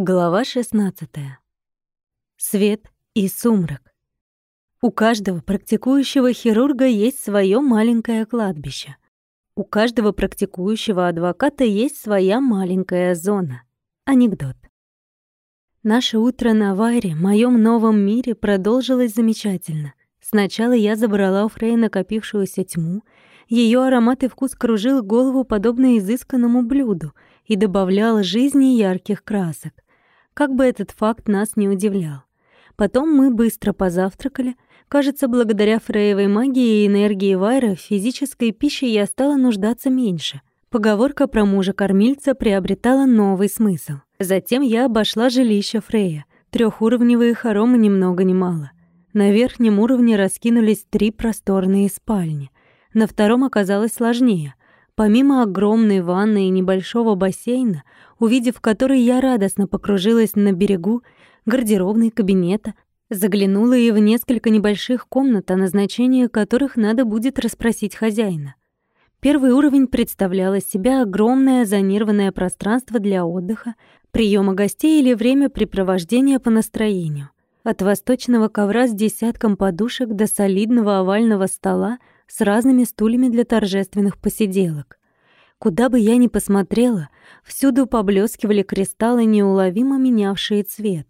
Глава 16. Свет и сумрак. У каждого практикующего хирурга есть свое маленькое кладбище. У каждого практикующего адвоката есть своя маленькая зона. Анекдот. Наше утро на Вайре, моем новом мире, продолжилось замечательно. Сначала я забрала у Фрей накопившуюся тьму. Ее аромат и вкус кружил голову подобно изысканному блюду и добавлял жизни ярких красок как бы этот факт нас не удивлял. Потом мы быстро позавтракали. Кажется, благодаря фрейевой магии и энергии Вайра в физической пище я стала нуждаться меньше. Поговорка про мужа-кормильца приобретала новый смысл. Затем я обошла жилище Фрея. Трёхуровневые хоромы ни много ни мало. На верхнем уровне раскинулись три просторные спальни. На втором оказалось сложнее. Помимо огромной ванны и небольшого бассейна, увидев который я радостно покружилась на берегу гардеробной кабинета, заглянула и в несколько небольших комнат, о назначении которых надо будет расспросить хозяина. Первый уровень представлял из себя огромное зонированное пространство для отдыха, приема гостей или времяпрепровождения по настроению. От восточного ковра с десятком подушек до солидного овального стола с разными стульями для торжественных посиделок. Куда бы я ни посмотрела, всюду поблескивали кристаллы, неуловимо менявшие цвет.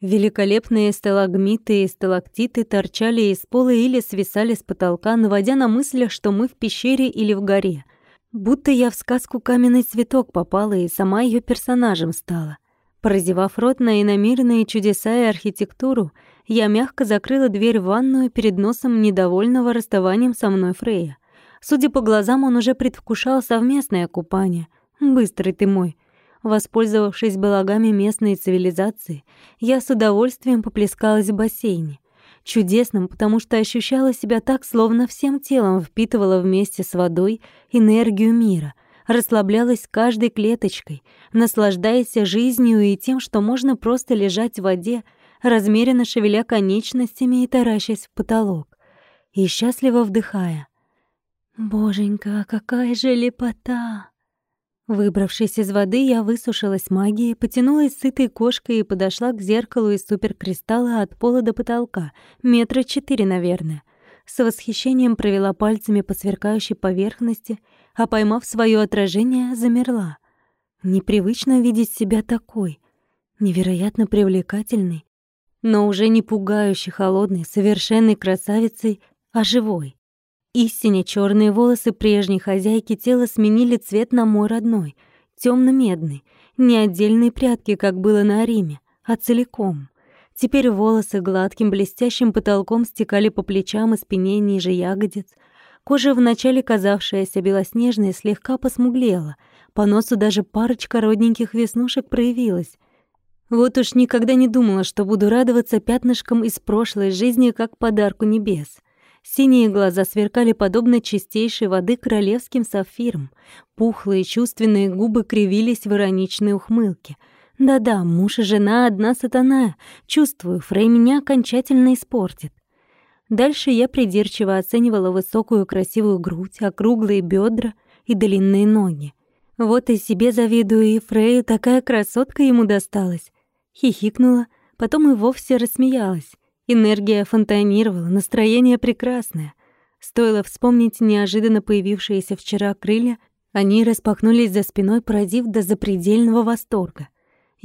Великолепные сталагмиты и сталактиты торчали из пола или свисали с потолка, наводя на мысль, что мы в пещере или в горе. Будто я в сказку «Каменный цветок» попала и сама ее персонажем стала. Прозевав рот на иномирные чудеса и архитектуру, я мягко закрыла дверь в ванную перед носом недовольного расставанием со мной Фрея. Судя по глазам, он уже предвкушал совместное купание. Быстрый ты мой. Воспользовавшись балагами местной цивилизации, я с удовольствием поплескалась в бассейне. Чудесным, потому что ощущала себя так, словно всем телом впитывала вместе с водой энергию мира, расслаблялась каждой клеточкой, наслаждаясь жизнью и тем, что можно просто лежать в воде, размеренно шевеля конечностями и таращась в потолок, и счастливо вдыхая. «Боженька, какая же лепота!» Выбравшись из воды, я высушилась магией, потянулась сытой кошкой и подошла к зеркалу из суперкристалла от пола до потолка, метра четыре, наверное. С восхищением провела пальцами по сверкающей поверхности, а поймав свое отражение, замерла. Непривычно видеть себя такой, невероятно привлекательной, но уже не пугающе холодной, совершенной красавицей, а живой. Истине черные волосы прежней хозяйки тела сменили цвет на мой родной, темно медный не отдельные прядки, как было на Ариме, а целиком. Теперь волосы гладким блестящим потолком стекали по плечам и спине ниже ягодиц. Кожа, вначале казавшаяся белоснежной, слегка посмуглела. По носу даже парочка родненьких веснушек проявилась. Вот уж никогда не думала, что буду радоваться пятнышкам из прошлой жизни как подарку небес. Синие глаза сверкали подобно чистейшей воды королевским сапфирам. Пухлые чувственные губы кривились в ироничной ухмылке. Да-да, муж и жена одна сатана. Чувствую, Фрей меня окончательно испортит. Дальше я придирчиво оценивала высокую красивую грудь, округлые бедра и длинные ноги. Вот и себе завидую, и Фрею такая красотка ему досталась хихикнула, потом и вовсе рассмеялась. Энергия фонтанировала, настроение прекрасное. Стоило вспомнить неожиданно появившиеся вчера крылья, они распахнулись за спиной, породив до запредельного восторга.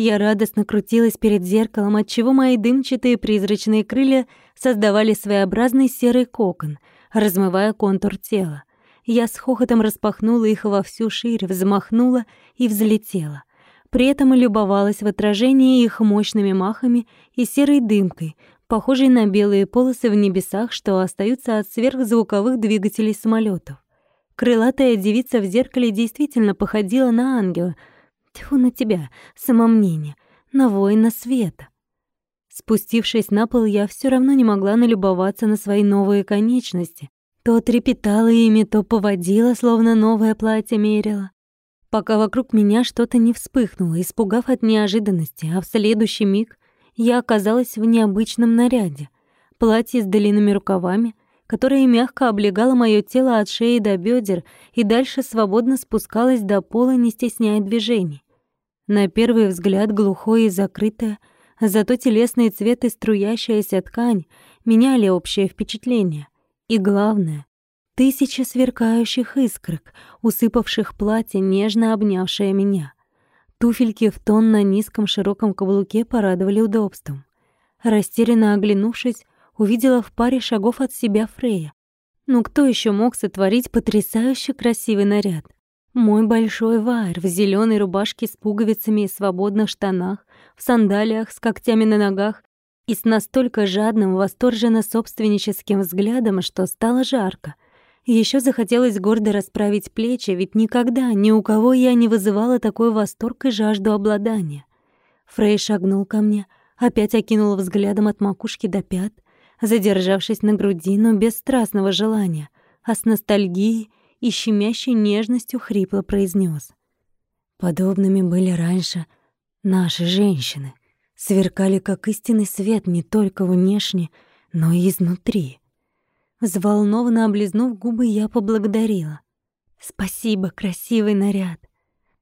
Я радостно крутилась перед зеркалом, отчего мои дымчатые призрачные крылья создавали своеобразный серый кокон, размывая контур тела. Я с хохотом распахнула их во всю ширь, взмахнула и взлетела. При этом и любовалась в отражении их мощными махами и серой дымкой, похожей на белые полосы в небесах, что остаются от сверхзвуковых двигателей самолетов. Крылатая девица в зеркале действительно походила на ангела. Тьфу на тебя, самомнение, на воина света. Спустившись на пол, я все равно не могла налюбоваться на свои новые конечности. То трепетала ими, то поводила, словно новое платье мерила пока вокруг меня что-то не вспыхнуло, испугав от неожиданности, а в следующий миг я оказалась в необычном наряде. Платье с длинными рукавами, которое мягко облегало моё тело от шеи до бедер и дальше свободно спускалось до пола, не стесняя движений. На первый взгляд глухое и закрытое, зато телесный цвет и струящаяся ткань меняли общее впечатление. И главное, тысячи сверкающих искрок, усыпавших платье, нежно обнявшее меня. Туфельки в тон на низком широком каблуке порадовали удобством. Растерянно оглянувшись, увидела в паре шагов от себя Фрея. Ну кто еще мог сотворить потрясающе красивый наряд? Мой большой вайр в зеленой рубашке с пуговицами и свободных штанах, в сандалиях с когтями на ногах и с настолько жадным, восторженно собственническим взглядом, что стало жарко. Еще захотелось гордо расправить плечи, ведь никогда ни у кого я не вызывала такой восторг и жажду обладания. Фрей шагнул ко мне, опять окинул взглядом от макушки до пят, задержавшись на груди, но без страстного желания, а с ностальгией и щемящей нежностью хрипло произнес: Подобными были раньше наши женщины, сверкали как истинный свет не только внешне, но и изнутри. Взволнованно облизнув губы, я поблагодарила. «Спасибо, красивый наряд!»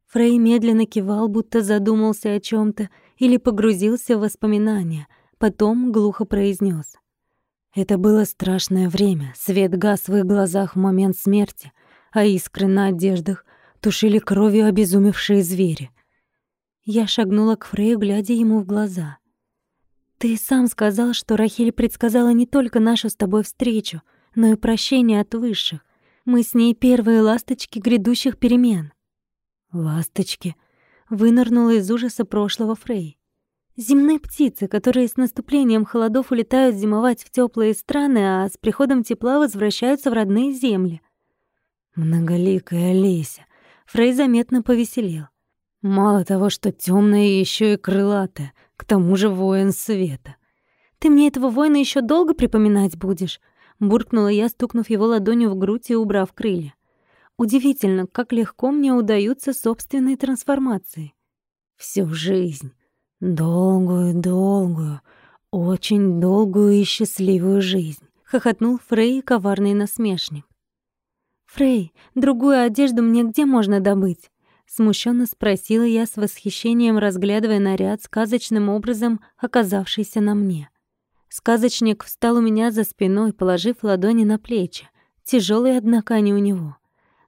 Фрей медленно кивал, будто задумался о чем то или погрузился в воспоминания, потом глухо произнес: это было страшное время. Свет гас в их глазах в момент смерти, а искры на одеждах тушили кровью обезумевшие звери. Я шагнула к Фрею, глядя ему в глаза. «Ты сам сказал, что Рахиль предсказала не только нашу с тобой встречу, но и прощение от высших. Мы с ней первые ласточки грядущих перемен». «Ласточки?» — вынырнула из ужаса прошлого Фрей. Земные птицы, которые с наступлением холодов улетают зимовать в теплые страны, а с приходом тепла возвращаются в родные земли. Многоликая Олеся. Фрей заметно повеселел. Мало того, что темная, еще и крылатая, к тому же воин света. Ты мне этого воина еще долго припоминать будешь? буркнула я, стукнув его ладонью в грудь и убрав крылья. Удивительно, как легко мне удаются собственные трансформации. Всю жизнь «Долгую, долгую, очень долгую и счастливую жизнь», — хохотнул Фрей, коварный насмешник. «Фрей, другую одежду мне где можно добыть?» Смущенно спросила я с восхищением, разглядывая наряд, сказочным образом оказавшийся на мне. Сказочник встал у меня за спиной, положив ладони на плечи. Тяжелые, однако, не у него.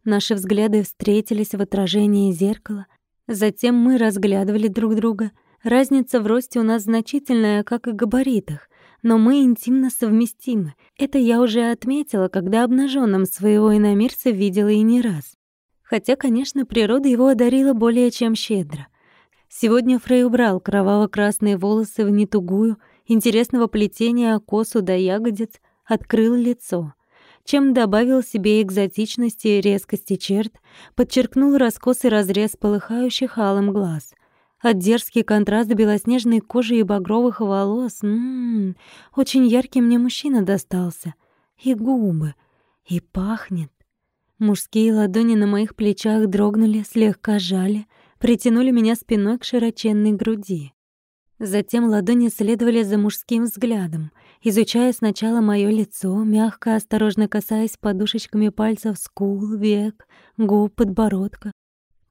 Наши взгляды встретились в отражении зеркала. Затем мы разглядывали друг друга — Разница в росте у нас значительная, как и габаритах, но мы интимно совместимы. Это я уже отметила, когда обнаженным своего иномирца видела и не раз. Хотя, конечно, природа его одарила более чем щедро. Сегодня Фрей убрал кроваво-красные волосы в нетугую, интересного плетения косу до ягодиц, открыл лицо чем добавил себе экзотичности и резкости черт, подчеркнул раскосый разрез полыхающих алым глаз. А дерзкий контраст белоснежной кожи и багровых волос. М -м -м, очень яркий мне мужчина достался. И губы. И пахнет. Мужские ладони на моих плечах дрогнули, слегка жали, притянули меня спиной к широченной груди. Затем ладони следовали за мужским взглядом, изучая сначала моё лицо, мягко, осторожно касаясь подушечками пальцев скул, век, губ, подбородка,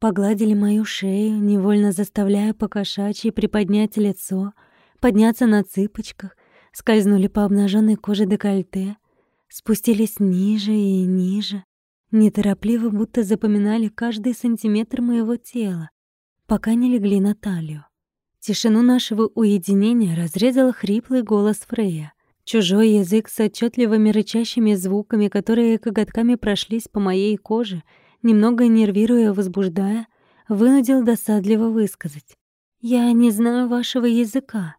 Погладили мою шею, невольно заставляя покошачьи приподнять лицо, подняться на цыпочках, скользнули по обнаженной коже декольте, спустились ниже и ниже, неторопливо будто запоминали каждый сантиметр моего тела, пока не легли на талию. Тишину нашего уединения разрезал хриплый голос Фрея. Чужой язык с отчетливыми рычащими звуками, которые коготками прошлись по моей коже — немного нервируя, возбуждая, вынудил досадливо высказать. «Я не знаю вашего языка».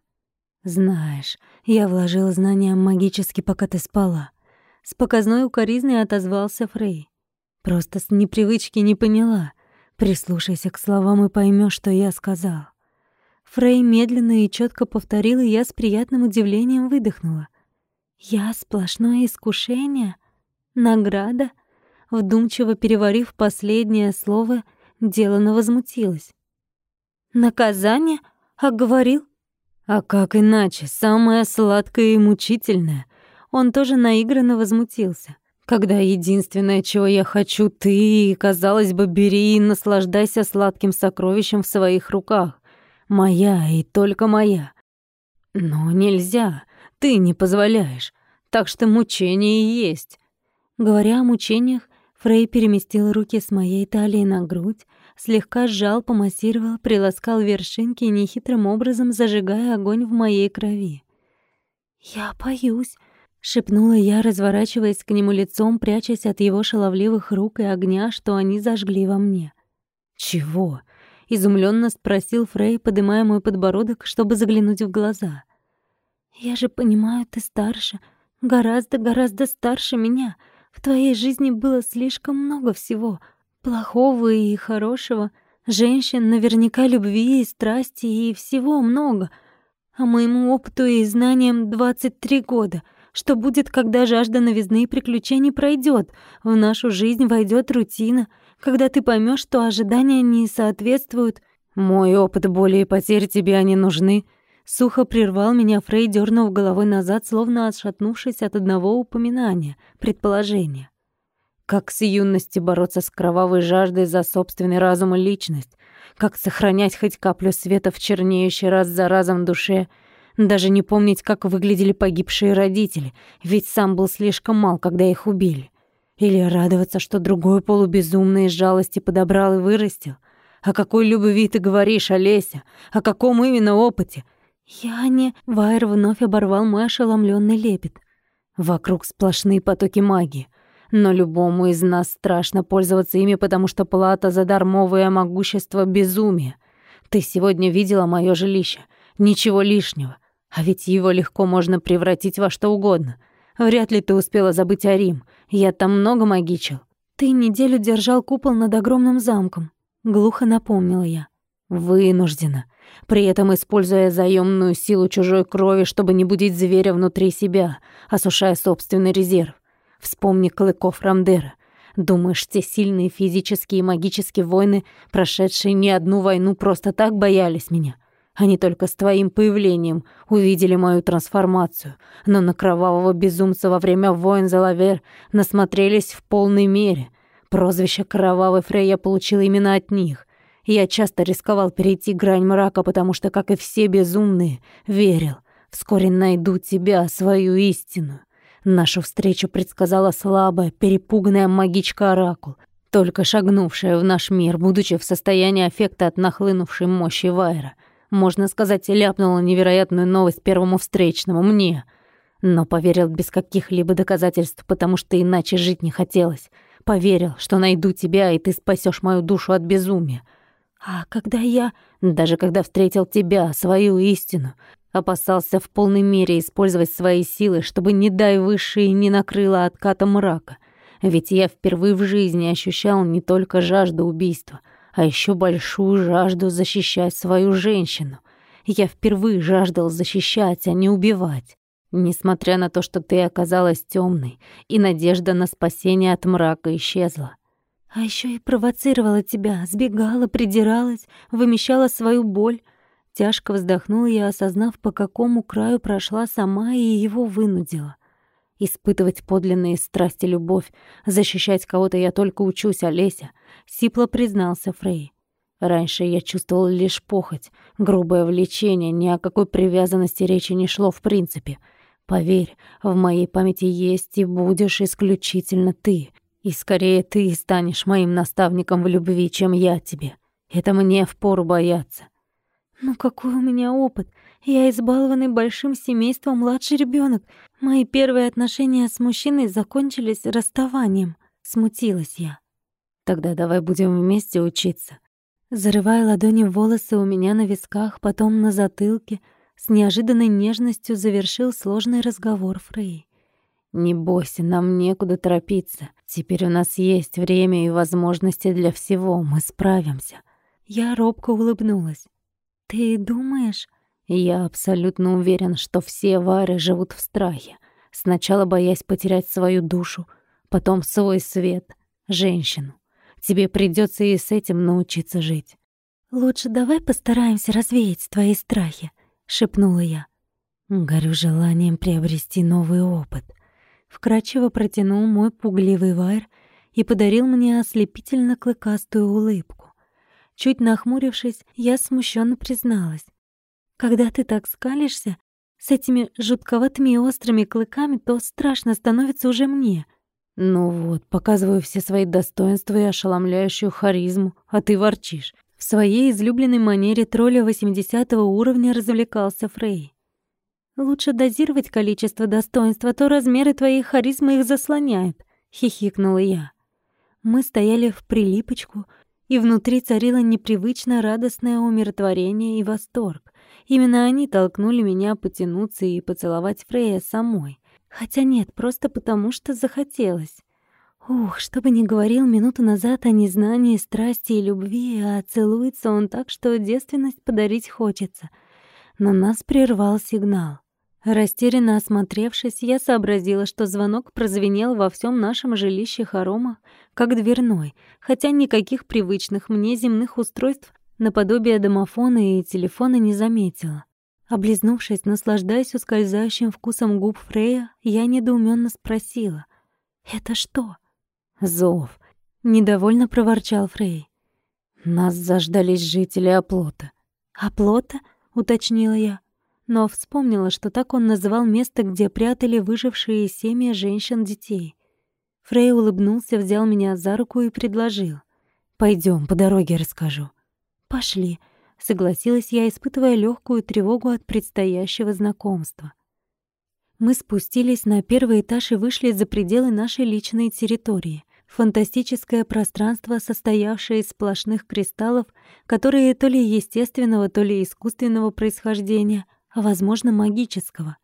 «Знаешь, я вложила знания магически, пока ты спала». С показной укоризной отозвался Фрей. «Просто с непривычки не поняла. Прислушайся к словам и поймешь, что я сказал». Фрей медленно и четко повторил, и я с приятным удивлением выдохнула. «Я сплошное искушение? Награда? Вдумчиво переварив последнее слово, делано возмутилась. «Наказание? А говорил?» «А как иначе? Самое сладкое и мучительное». Он тоже наигранно возмутился. когда единственное, чего я хочу, ты, казалось бы, бери и наслаждайся сладким сокровищем в своих руках. Моя и только моя. Но нельзя, ты не позволяешь, так что мучение и есть. Говоря о мучениях, Фрей переместил руки с моей талии на грудь, слегка сжал, помассировал, приласкал вершинки, нехитрым образом зажигая огонь в моей крови. «Я боюсь», — шепнула я, разворачиваясь к нему лицом, прячась от его шаловливых рук и огня, что они зажгли во мне. «Чего?» — изумленно спросил Фрей, поднимая мой подбородок, чтобы заглянуть в глаза. «Я же понимаю, ты старше, гораздо-гораздо старше меня. В твоей жизни было слишком много всего, плохого и хорошего, женщин, наверняка любви и страсти и всего много. А моему опыту и знаниям 23 года. Что будет, когда жажда новизны и приключений пройдет, в нашу жизнь войдет рутина, когда ты поймешь, что ожидания не соответствуют. Мой опыт боли и потерь тебе не нужны. Сухо прервал меня Фрей, дернув головой назад, словно отшатнувшись от одного упоминания, предположения. Как с юности бороться с кровавой жаждой за собственный разум и личность? Как сохранять хоть каплю света в чернеющей раз за разом душе? Даже не помнить, как выглядели погибшие родители, ведь сам был слишком мал, когда их убили. Или радоваться, что другой полубезумный из жалости подобрал и вырастил? О какой любви ты говоришь, Олеся? О каком именно опыте? Я не... Вайер вновь оборвал мой ошеломленный лепет. Вокруг сплошные потоки магии — но любому из нас страшно пользоваться ими, потому что плата за дармовое могущество — безумие. Ты сегодня видела мое жилище. Ничего лишнего. А ведь его легко можно превратить во что угодно. Вряд ли ты успела забыть о Рим. Я там много магичил. Ты неделю держал купол над огромным замком. Глухо напомнила я. Вынуждена. При этом используя заёмную силу чужой крови, чтобы не будить зверя внутри себя, осушая собственный резерв. Вспомни клыков Рамдера. Думаешь, те сильные физические и магические воины, прошедшие не одну войну, просто так боялись меня? Они только с твоим появлением увидели мою трансформацию, но на кровавого безумца во время войн за Лавер насмотрелись в полной мере. Прозвище «Кровавый Фрей» я получил именно от них. Я часто рисковал перейти грань мрака, потому что, как и все безумные, верил. Вскоре найду тебя, свою истину. Нашу встречу предсказала слабая, перепуганная магичка-оракул, только шагнувшая в наш мир, будучи в состоянии аффекта от нахлынувшей мощи Вайра. Можно сказать, ляпнула невероятную новость первому встречному, мне. Но поверил без каких-либо доказательств, потому что иначе жить не хотелось. Поверил, что найду тебя, и ты спасешь мою душу от безумия. А когда я... Даже когда встретил тебя, свою истину, Опасался в полной мере использовать свои силы, чтобы, не дай высшие, не накрыло откатом мрака. Ведь я впервые в жизни ощущал не только жажду убийства, а еще большую жажду защищать свою женщину. Я впервые жаждал защищать, а не убивать. Несмотря на то, что ты оказалась темной, и надежда на спасение от мрака исчезла. А еще и провоцировала тебя, сбегала, придиралась, вымещала свою боль, Тяжко вздохнула я, осознав, по какому краю прошла сама и его вынудила. Испытывать подлинные страсти любовь, защищать кого-то я только учусь, Олеся, сипло признался Фрей. Раньше я чувствовал лишь похоть, грубое влечение, ни о какой привязанности речи не шло в принципе. Поверь, в моей памяти есть и будешь исключительно ты. И скорее ты станешь моим наставником в любви, чем я тебе. Это мне впору бояться. Ну какой у меня опыт? Я избалованный большим семейством младший ребенок. Мои первые отношения с мужчиной закончились расставанием. Смутилась я. Тогда давай будем вместе учиться. Зарывая ладони в волосы у меня на висках, потом на затылке, с неожиданной нежностью завершил сложный разговор Фрей. «Не бойся, нам некуда торопиться. Теперь у нас есть время и возможности для всего, мы справимся». Я робко улыбнулась. «Ты думаешь?» «Я абсолютно уверен, что все вары живут в страхе. Сначала боясь потерять свою душу, потом свой свет, женщину. Тебе придется и с этим научиться жить». «Лучше давай постараемся развеять твои страхи», — шепнула я. Горю желанием приобрести новый опыт. Вкрадчиво протянул мой пугливый вайр и подарил мне ослепительно клыкастую улыбку. Чуть нахмурившись, я смущенно призналась. «Когда ты так скалишься, с этими жутковатыми и острыми клыками, то страшно становится уже мне». «Ну вот, показываю все свои достоинства и ошеломляющую харизму, а ты ворчишь». В своей излюбленной манере тролля 80 уровня развлекался Фрей. «Лучше дозировать количество достоинства, то размеры твоей харизмы их заслоняют», — хихикнула я. Мы стояли в прилипочку, и внутри царило непривычно радостное умиротворение и восторг. Именно они толкнули меня потянуться и поцеловать Фрея самой. Хотя нет, просто потому что захотелось. Ух, что бы ни говорил минуту назад о незнании, страсти и любви, а целуется он так, что девственность подарить хочется. Но нас прервал сигнал. Растерянно осмотревшись, я сообразила, что звонок прозвенел во всем нашем жилище хоромах, как дверной, хотя никаких привычных мне земных устройств наподобие домофона и телефона не заметила. Облизнувшись, наслаждаясь ускользающим вкусом губ Фрея, я недоуменно спросила. «Это что?» «Зов», — недовольно проворчал Фрей. «Нас заждались жители оплота». «Оплота?» — уточнила я. Но вспомнила, что так он называл место, где прятали выжившие семьи женщин-детей. Фрей улыбнулся, взял меня за руку и предложил. Пойдем, по дороге расскажу». «Пошли», согласилась я, испытывая легкую тревогу от предстоящего знакомства. Мы спустились на первый этаж и вышли за пределы нашей личной территории. Фантастическое пространство, состоявшее из сплошных кристаллов, которые то ли естественного, то ли искусственного происхождения, а, возможно, магического.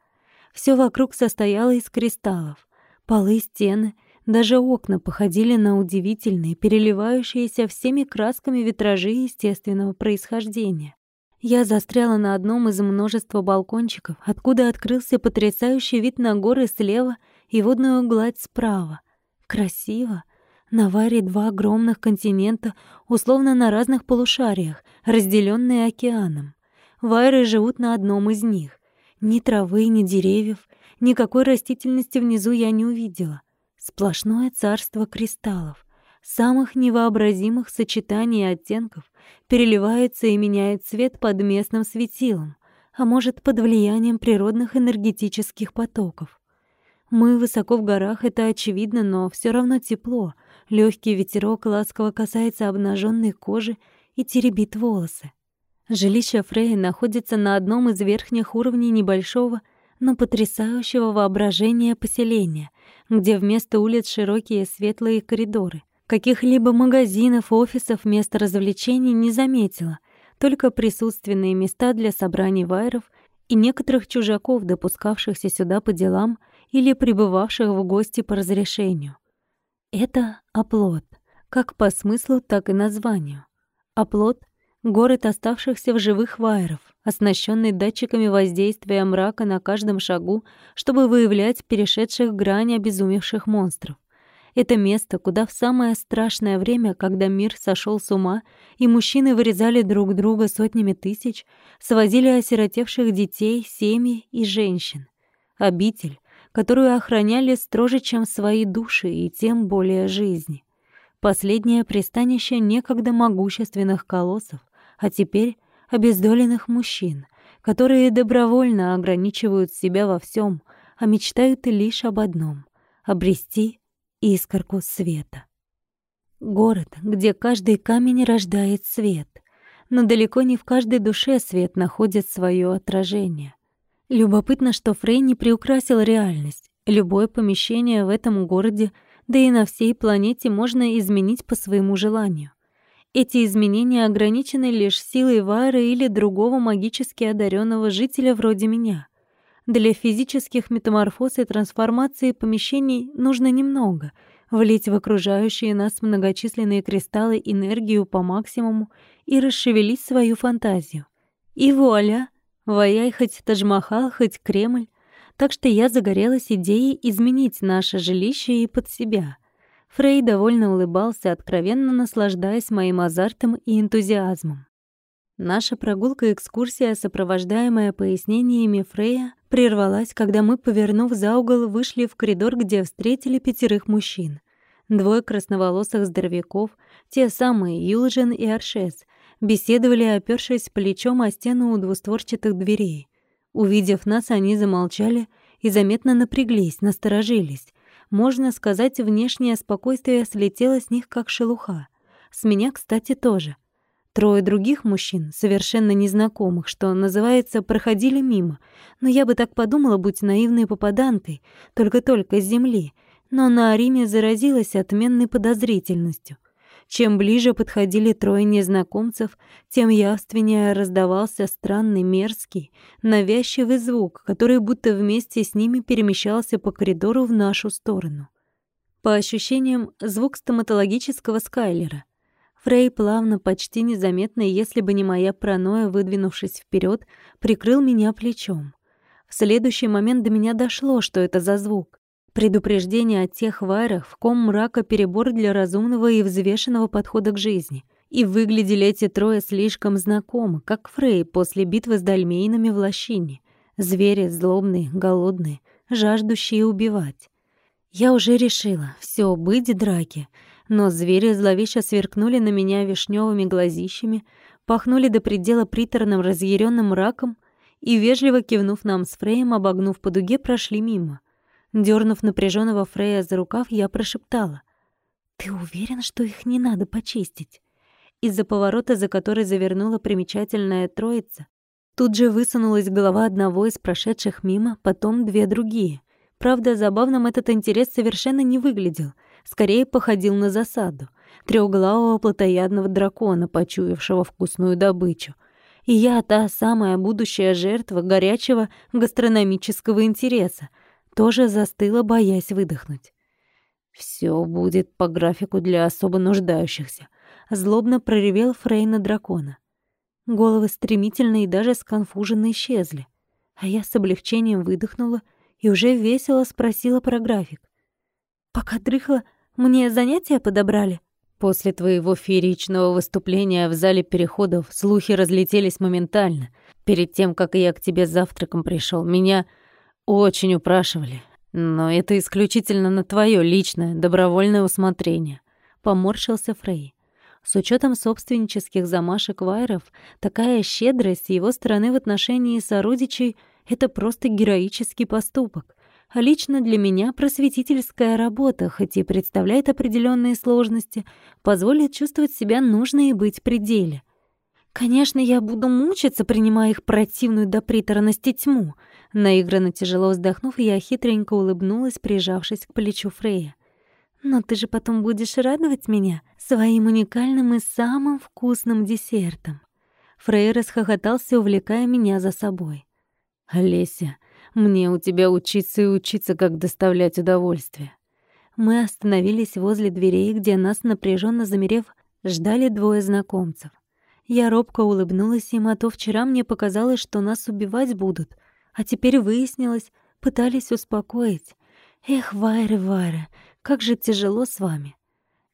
Все вокруг состояло из кристаллов. Полы, стены, даже окна походили на удивительные, переливающиеся всеми красками витражи естественного происхождения. Я застряла на одном из множества балкончиков, откуда открылся потрясающий вид на горы слева и водную гладь справа. Красиво. На Варе два огромных континента, условно на разных полушариях, разделенные океаном. Вайры живут на одном из них. Ни травы, ни деревьев, никакой растительности внизу я не увидела. Сплошное царство кристаллов, самых невообразимых сочетаний оттенков, переливается и меняет цвет под местным светилом, а может, под влиянием природных энергетических потоков. Мы высоко в горах, это очевидно, но все равно тепло. Легкий ветерок ласково касается обнаженной кожи и теребит волосы. Жилище Фрея находится на одном из верхних уровней небольшого, но потрясающего воображения поселения, где вместо улиц широкие светлые коридоры. Каких-либо магазинов, офисов, мест развлечений не заметила, только присутственные места для собраний вайров и некоторых чужаков, допускавшихся сюда по делам или прибывавших в гости по разрешению. Это оплот, как по смыслу, так и названию. Оплот — город оставшихся в живых вайров, оснащенный датчиками воздействия мрака на каждом шагу, чтобы выявлять перешедших грань обезумевших монстров. Это место, куда в самое страшное время, когда мир сошел с ума, и мужчины вырезали друг друга сотнями тысяч, свозили осиротевших детей, семьи и женщин. Обитель, которую охраняли строже, чем свои души и тем более жизни. Последнее пристанище некогда могущественных колоссов, а теперь обездоленных мужчин, которые добровольно ограничивают себя во всем, а мечтают лишь об одном — обрести искорку света. Город, где каждый камень рождает свет, но далеко не в каждой душе свет находит свое отражение. Любопытно, что Фрей не приукрасил реальность. Любое помещение в этом городе, да и на всей планете можно изменить по своему желанию. Эти изменения ограничены лишь силой Вайры или другого магически одаренного жителя вроде меня. Для физических метаморфоз и трансформации помещений нужно немного — влить в окружающие нас многочисленные кристаллы энергию по максимуму и расшевелить свою фантазию. И вуаля! Ваяй хоть Тадж-Махал, хоть Кремль. Так что я загорелась идеей изменить наше жилище и под себя — Фрей довольно улыбался, откровенно наслаждаясь моим азартом и энтузиазмом. Наша прогулка-экскурсия, сопровождаемая пояснениями Фрея, прервалась, когда мы, повернув за угол, вышли в коридор, где встретили пятерых мужчин. Двое красноволосых здоровяков, те самые Юлжин и Аршес, беседовали, опёршись плечом о стену у двустворчатых дверей. Увидев нас, они замолчали и заметно напряглись, насторожились. Можно сказать, внешнее спокойствие слетело с них как шелуха. С меня, кстати, тоже — Трое других мужчин, совершенно незнакомых, что называется, проходили мимо. Но я бы так подумала, будь наивной попаданкой, только-только с земли. Но на Ариме заразилась отменной подозрительностью. Чем ближе подходили трое незнакомцев, тем явственнее раздавался странный, мерзкий, навязчивый звук, который будто вместе с ними перемещался по коридору в нашу сторону. По ощущениям, звук стоматологического скайлера — Фрей плавно, почти незаметно, если бы не моя паранойя, выдвинувшись вперед, прикрыл меня плечом. В следующий момент до меня дошло, что это за звук. Предупреждение о тех вайрах, в ком мрака перебор для разумного и взвешенного подхода к жизни. И выглядели эти трое слишком знакомо, как Фрей после битвы с дальмейнами в лощине. Звери злобные, голодные, жаждущие убивать. Я уже решила, все, быть драки — но звери зловеще сверкнули на меня вишневыми глазищами, пахнули до предела приторным разъяренным раком и, вежливо кивнув нам с Фреем, обогнув по дуге, прошли мимо. Дернув напряженного Фрея за рукав, я прошептала. «Ты уверен, что их не надо почистить?» Из-за поворота, за который завернула примечательная троица, тут же высунулась голова одного из прошедших мимо, потом две другие. Правда, забавным этот интерес совершенно не выглядел — скорее походил на засаду трёхглавого плотоядного дракона, почуявшего вкусную добычу. И я та самая будущая жертва горячего гастрономического интереса, тоже застыла, боясь выдохнуть. Все будет по графику для особо нуждающихся», — злобно проревел Фрей на дракона. Головы стремительно и даже сконфуженно исчезли, а я с облегчением выдохнула и уже весело спросила про график. Пока дрыхла, мне занятия подобрали?» После твоего фееричного выступления в зале переходов слухи разлетелись моментально. Перед тем, как я к тебе с завтраком пришел, меня очень упрашивали. Но это исключительно на твое личное, добровольное усмотрение. Поморщился Фрей. С учетом собственнических замашек Вайров, такая щедрость с его стороны в отношении сородичей — это просто героический поступок а лично для меня просветительская работа, хоть и представляет определенные сложности, позволит чувствовать себя нужной и быть пределе. Конечно, я буду мучиться, принимая их противную до приторности тьму. Наигранно тяжело вздохнув, я хитренько улыбнулась, прижавшись к плечу Фрея. Но ты же потом будешь радовать меня своим уникальным и самым вкусным десертом. Фрей расхохотался, увлекая меня за собой. «Олеся, мне у тебя учиться и учиться, как доставлять удовольствие. Мы остановились возле дверей, где нас, напряженно замерев, ждали двое знакомцев. Я робко улыбнулась им, а то вчера мне показалось, что нас убивать будут, а теперь выяснилось, пытались успокоить. Эх, Вайра, Вайра, как же тяжело с вами.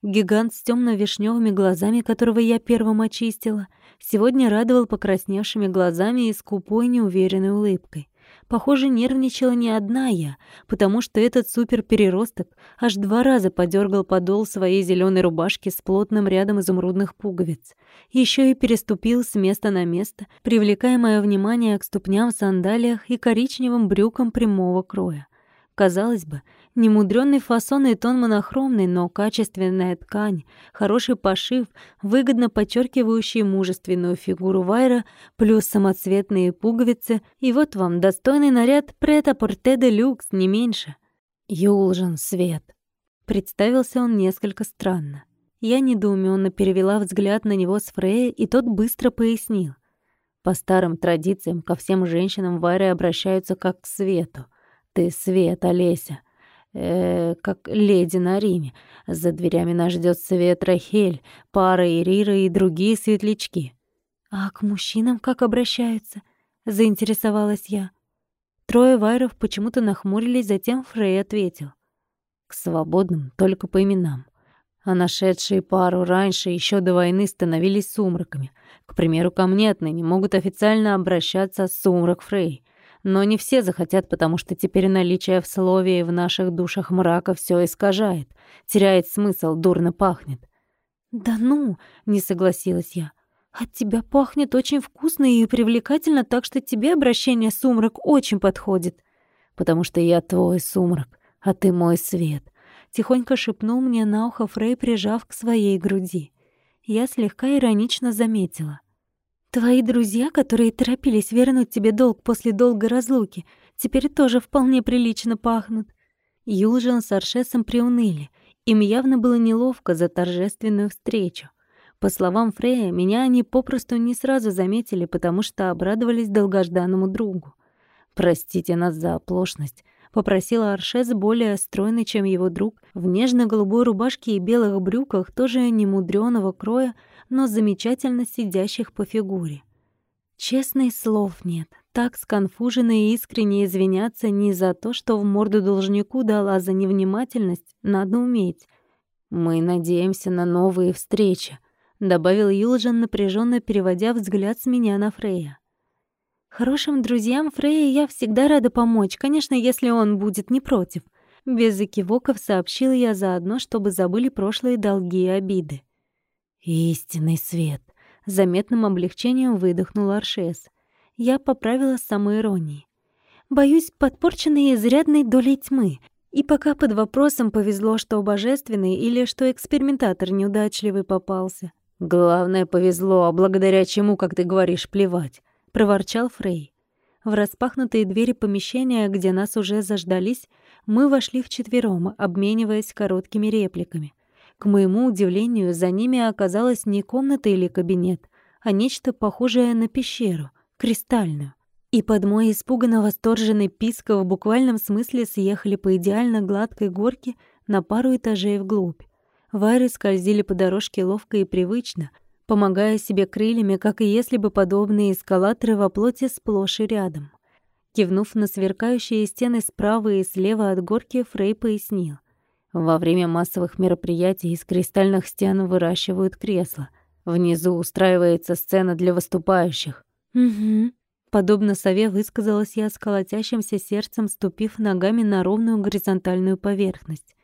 Гигант с темно-вишневыми глазами, которого я первым очистила, сегодня радовал покрасневшими глазами и скупой неуверенной улыбкой. Похоже, нервничала не одна я, потому что этот суперпереросток аж два раза подергал подол своей зеленой рубашки с плотным рядом изумрудных пуговиц. Еще и переступил с места на место, привлекая мое внимание к ступням в сандалиях и коричневым брюкам прямого кроя. Казалось бы, Немудрённый фасон и тон монохромный, но качественная ткань, хороший пошив, выгодно подчеркивающий мужественную фигуру Вайра, плюс самоцветные пуговицы, и вот вам достойный наряд прет-а-порте де люкс, не меньше. Юлжин Свет. Представился он несколько странно. Я недоуменно перевела взгляд на него с Фрея, и тот быстро пояснил. По старым традициям ко всем женщинам Вайры обращаются как к свету. Ты свет, Олеся э, как леди на Риме. За дверями нас ждет Свет Рахель, пара Ирира и другие светлячки. «А к мужчинам как обращаются?» — заинтересовалась я. Трое вайров почему-то нахмурились, затем Фрей ответил. «К свободным только по именам. а нашедшие пару раньше, еще до войны, становились сумраками. К примеру, ко мне отныне могут официально обращаться «Сумрак Фрей». Но не все захотят, потому что теперь наличие в слове и в наших душах мрака все искажает. Теряет смысл, дурно пахнет. «Да ну!» — не согласилась я. «От тебя пахнет очень вкусно и привлекательно, так что тебе обращение «сумрак» очень подходит». «Потому что я твой сумрак, а ты мой свет», — тихонько шепнул мне на ухо Фрей, прижав к своей груди. Я слегка иронично заметила. Твои друзья, которые торопились вернуть тебе долг после долгой разлуки, теперь тоже вполне прилично пахнут. Юлжин с Аршесом приуныли. Им явно было неловко за торжественную встречу. По словам Фрея, меня они попросту не сразу заметили, потому что обрадовались долгожданному другу. «Простите нас за оплошность», — попросила Аршес, более стройный, чем его друг, в нежно-голубой рубашке и белых брюках, тоже немудрёного кроя, но замечательно сидящих по фигуре. Честных слов нет. Так сконфуженно и искренне извиняться не за то, что в морду должнику дала за невнимательность, надо уметь. «Мы надеемся на новые встречи», — добавил Юлжин, напряженно переводя взгляд с меня на Фрея. «Хорошим друзьям Фрея я всегда рада помочь, конечно, если он будет не против». Без экивоков сообщил я заодно, чтобы забыли прошлые долги и обиды. «Истинный свет!» — заметным облегчением выдохнул Аршес. Я поправила самоиронии. «Боюсь, подпорченные изрядной долей тьмы. И пока под вопросом повезло, что божественный или что экспериментатор неудачливый попался». «Главное, повезло, а благодаря чему, как ты говоришь, плевать», — проворчал Фрей. В распахнутые двери помещения, где нас уже заждались, мы вошли вчетвером, обмениваясь короткими репликами — к моему удивлению, за ними оказалась не комната или кабинет, а нечто похожее на пещеру, кристальную. И под мой испуганно восторженный писк в буквальном смысле съехали по идеально гладкой горке на пару этажей вглубь. Вайры скользили по дорожке ловко и привычно, помогая себе крыльями, как и если бы подобные эскалаторы во плоти сплошь и рядом. Кивнув на сверкающие стены справа и слева от горки, Фрей пояснил. Во время массовых мероприятий из кристальных стен выращивают кресла. Внизу устраивается сцена для выступающих. Угу. Подобно сове высказалась я с колотящимся сердцем, ступив ногами на ровную горизонтальную поверхность.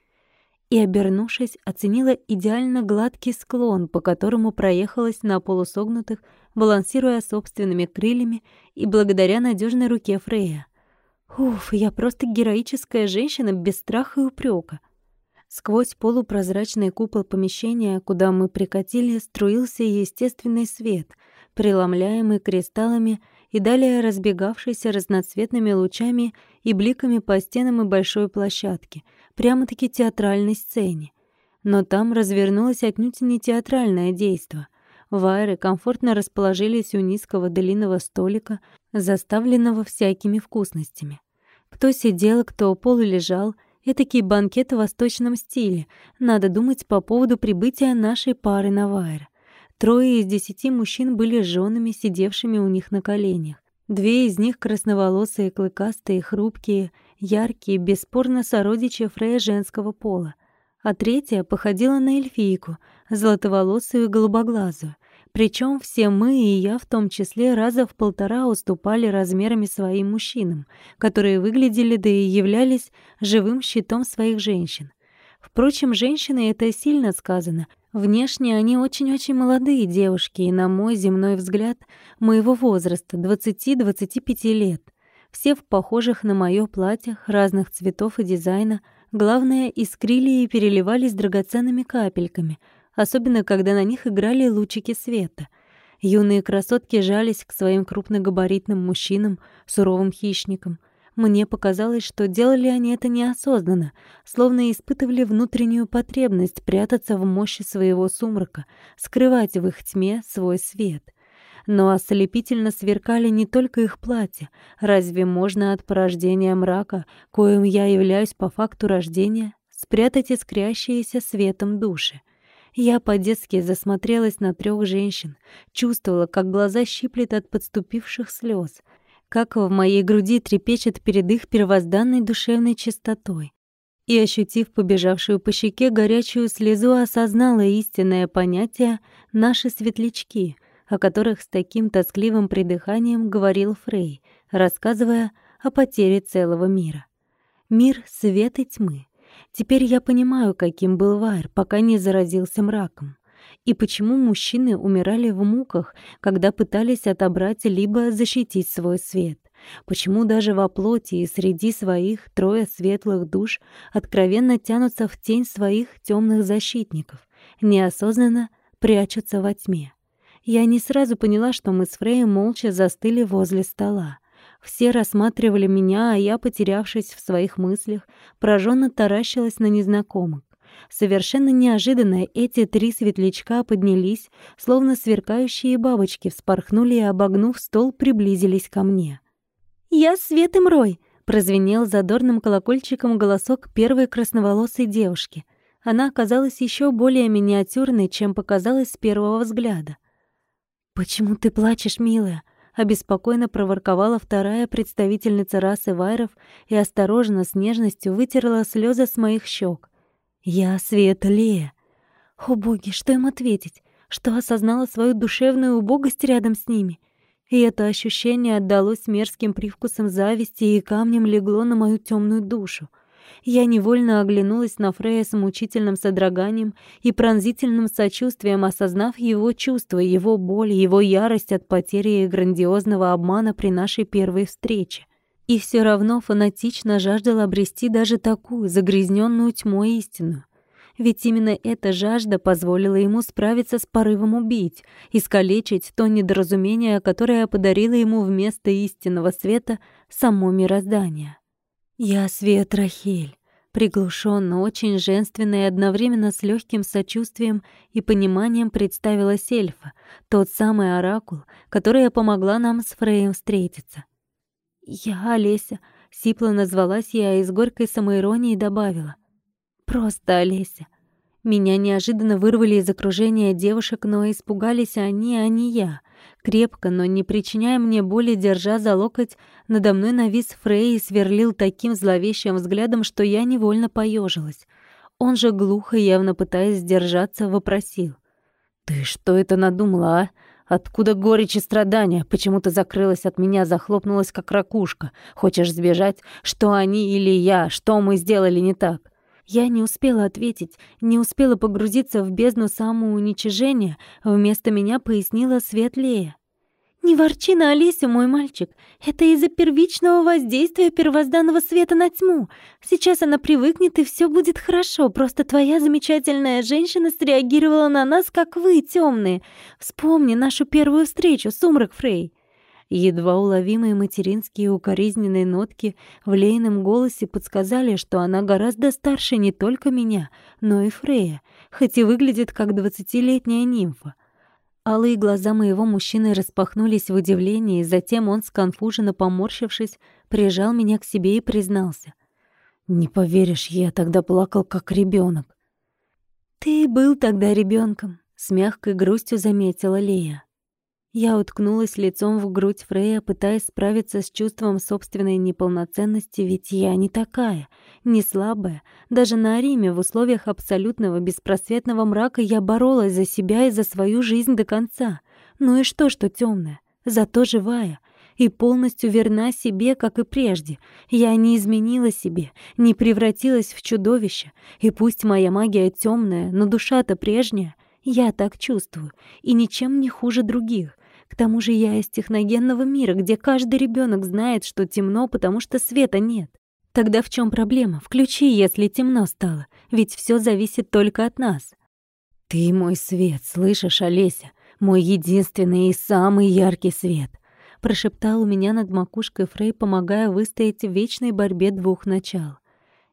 И, обернувшись, оценила идеально гладкий склон, по которому проехалась на полусогнутых, балансируя собственными крыльями и благодаря надежной руке Фрея. Уф, я просто героическая женщина без страха и упрека. Сквозь полупрозрачный купол помещения, куда мы прикатили, струился естественный свет, преломляемый кристаллами и далее разбегавшийся разноцветными лучами и бликами по стенам и большой площадке, прямо-таки театральной сцене. Но там развернулось отнюдь не театральное действо. Вайры комфортно расположились у низкого длинного столика, заставленного всякими вкусностями. Кто сидел, кто полулежал — Этакий банкет в восточном стиле. Надо думать по поводу прибытия нашей пары на Вайр. Трое из десяти мужчин были женами, сидевшими у них на коленях. Две из них красноволосые, клыкастые, хрупкие, яркие, бесспорно сородичи Фрея женского пола. А третья походила на эльфийку, золотоволосую и голубоглазую. Причем все мы, и я в том числе, раза в полтора уступали размерами своим мужчинам, которые выглядели да и являлись живым щитом своих женщин. Впрочем, женщины — это сильно сказано. Внешне они очень-очень молодые девушки, и, на мой земной взгляд, моего возраста, 20-25 лет. Все в похожих на моё платьях, разных цветов и дизайна, главное, искрили и переливались драгоценными капельками — особенно когда на них играли лучики света. Юные красотки жались к своим крупногабаритным мужчинам, суровым хищникам. Мне показалось, что делали они это неосознанно, словно испытывали внутреннюю потребность прятаться в мощи своего сумрака, скрывать в их тьме свой свет. Но ослепительно сверкали не только их платья. Разве можно от порождения мрака, коим я являюсь по факту рождения, спрятать искрящиеся светом души? Я по-детски засмотрелась на трех женщин, чувствовала, как глаза щиплет от подступивших слез, как в моей груди трепещет перед их первозданной душевной чистотой. и, ощутив побежавшую по щеке горячую слезу, осознала истинное понятие «наши светлячки», о которых с таким тоскливым придыханием говорил Фрей, рассказывая о потере целого мира. Мир света и тьмы. Теперь я понимаю, каким был Вайр, пока не заразился мраком. И почему мужчины умирали в муках, когда пытались отобрать либо защитить свой свет. Почему даже во плоти и среди своих трое светлых душ откровенно тянутся в тень своих темных защитников, неосознанно прячутся во тьме. Я не сразу поняла, что мы с Фреем молча застыли возле стола. Все рассматривали меня, а я, потерявшись в своих мыслях, пораженно таращилась на незнакомых. Совершенно неожиданно эти три светлячка поднялись, словно сверкающие бабочки, вспорхнули и, обогнув стол, приблизились ко мне. «Я Свет Мрой!» — прозвенел задорным колокольчиком голосок первой красноволосой девушки. Она оказалась еще более миниатюрной, чем показалось с первого взгляда. «Почему ты плачешь, милая?» Обеспокоенно проворковала вторая представительница расы вайров и осторожно, с нежностью вытерла слезы с моих щек. «Я Свет Лея». О боги, что им ответить? Что осознала свою душевную убогость рядом с ними? И это ощущение отдалось мерзким привкусом зависти и камнем легло на мою темную душу. Я невольно оглянулась на Фрея с мучительным содроганием и пронзительным сочувствием, осознав его чувства, его боль, его ярость от потери и грандиозного обмана при нашей первой встрече. И все равно фанатично жаждал обрести даже такую загрязненную тьмой истину. Ведь именно эта жажда позволила ему справиться с порывом убить, искалечить то недоразумение, которое подарило ему вместо истинного света само мироздание. «Я Свет Рахель», приглушенно, очень женственно и одновременно с легким сочувствием и пониманием представилась эльфа, тот самый оракул, которая помогла нам с Фреем встретиться. «Я Олеся», — сипло назвалась я и с горькой самоиронией добавила. «Просто Олеся». Меня неожиданно вырвали из окружения девушек, но испугались они, а не я. Крепко, но не причиняя мне боли, держа за локоть, надо мной навис Фрей и сверлил таким зловещим взглядом, что я невольно поежилась. Он же глухо, явно пытаясь сдержаться, вопросил. «Ты что это надумала, а? Откуда горечь и страдания? Почему ты закрылась от меня, захлопнулась, как ракушка? Хочешь сбежать? Что они или я? Что мы сделали не так?» Я не успела ответить, не успела погрузиться в бездну самоуничижения, вместо меня пояснила Светлея. «Не ворчи на Олесю, мой мальчик. Это из-за первичного воздействия первозданного света на тьму. Сейчас она привыкнет, и все будет хорошо. Просто твоя замечательная женщина среагировала на нас, как вы, темные. Вспомни нашу первую встречу, Сумрак Фрей. Едва уловимые материнские укоризненные нотки в лейном голосе подсказали, что она гораздо старше не только меня, но и Фрея, хоть и выглядит как двадцатилетняя нимфа. Алые глаза моего мужчины распахнулись в удивлении, затем он, сконфуженно поморщившись, прижал меня к себе и признался. «Не поверишь, я тогда плакал, как ребенок. «Ты был тогда ребенком, с мягкой грустью заметила Лея. Я уткнулась лицом в грудь Фрея, пытаясь справиться с чувством собственной неполноценности, ведь я не такая, не слабая. Даже на Ариме в условиях абсолютного беспросветного мрака я боролась за себя и за свою жизнь до конца. Ну и что, что темная, зато живая и полностью верна себе, как и прежде. Я не изменила себе, не превратилась в чудовище, и пусть моя магия темная, но душа-то прежняя. Я так чувствую, и ничем не хуже других. К тому же я из техногенного мира, где каждый ребенок знает, что темно, потому что света нет. Тогда в чем проблема? Включи, если темно стало, ведь все зависит только от нас. Ты мой свет, слышишь, Олеся? Мой единственный и самый яркий свет, прошептал у меня над макушкой Фрей, помогая выстоять в вечной борьбе двух начал.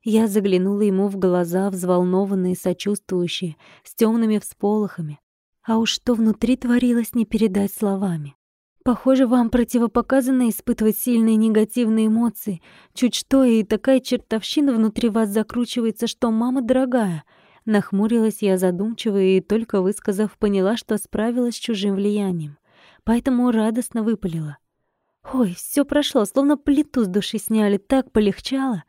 Я заглянула ему в глаза, взволнованные, сочувствующие, с темными всполохами, а уж что внутри творилось, не передать словами. Похоже, вам противопоказано испытывать сильные негативные эмоции. Чуть что, и такая чертовщина внутри вас закручивается, что мама дорогая. Нахмурилась я задумчиво и, только высказав, поняла, что справилась с чужим влиянием. Поэтому радостно выпалила. Ой, все прошло, словно плиту с души сняли, так полегчало.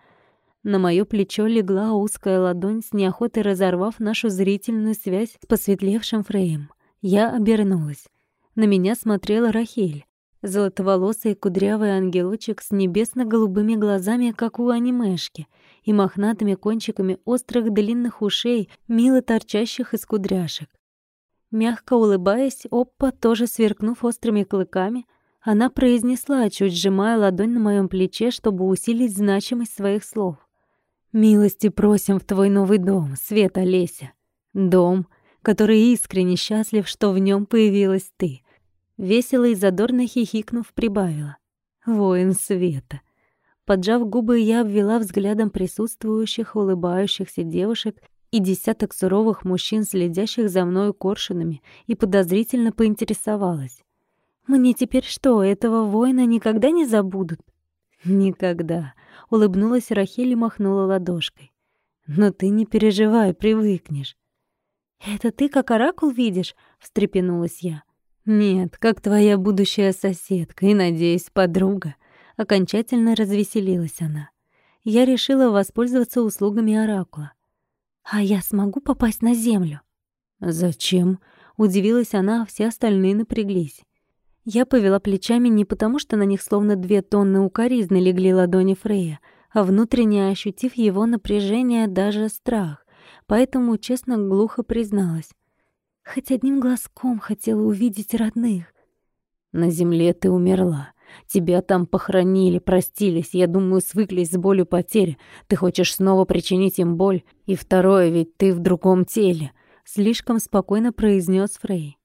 На моё плечо легла узкая ладонь, с неохотой разорвав нашу зрительную связь с посветлевшим Фреем. Я обернулась. На меня смотрела Рахель. Золотоволосый кудрявый ангелочек с небесно-голубыми глазами, как у анимешки, и мохнатыми кончиками острых длинных ушей, мило торчащих из кудряшек. Мягко улыбаясь, Оппа, тоже сверкнув острыми клыками, она произнесла, чуть сжимая ладонь на моем плече, чтобы усилить значимость своих слов. «Милости просим в твой новый дом, Света Леся. Дом, который искренне счастлив, что в нем появилась ты. Весело и задорно хихикнув, прибавила. Воин света. Поджав губы, я обвела взглядом присутствующих, улыбающихся девушек и десяток суровых мужчин, следящих за мной коршунами, и подозрительно поинтересовалась. «Мне теперь что, этого воина никогда не забудут?» «Никогда», — улыбнулась Рахель и махнула ладошкой. «Но ты не переживай, привыкнешь. «Это ты как оракул видишь?» — встрепенулась я. «Нет, как твоя будущая соседка и, надеюсь, подруга». Окончательно развеселилась она. Я решила воспользоваться услугами оракула. «А я смогу попасть на землю?» «Зачем?» — удивилась она, а все остальные напряглись. Я повела плечами не потому, что на них словно две тонны укоризны легли ладони Фрея, а внутренне ощутив его напряжение, даже страх поэтому честно глухо призналась. Хоть одним глазком хотела увидеть родных. «На земле ты умерла. Тебя там похоронили, простились. Я думаю, свыклись с болью потери. Ты хочешь снова причинить им боль. И второе, ведь ты в другом теле», — слишком спокойно произнес Фрей.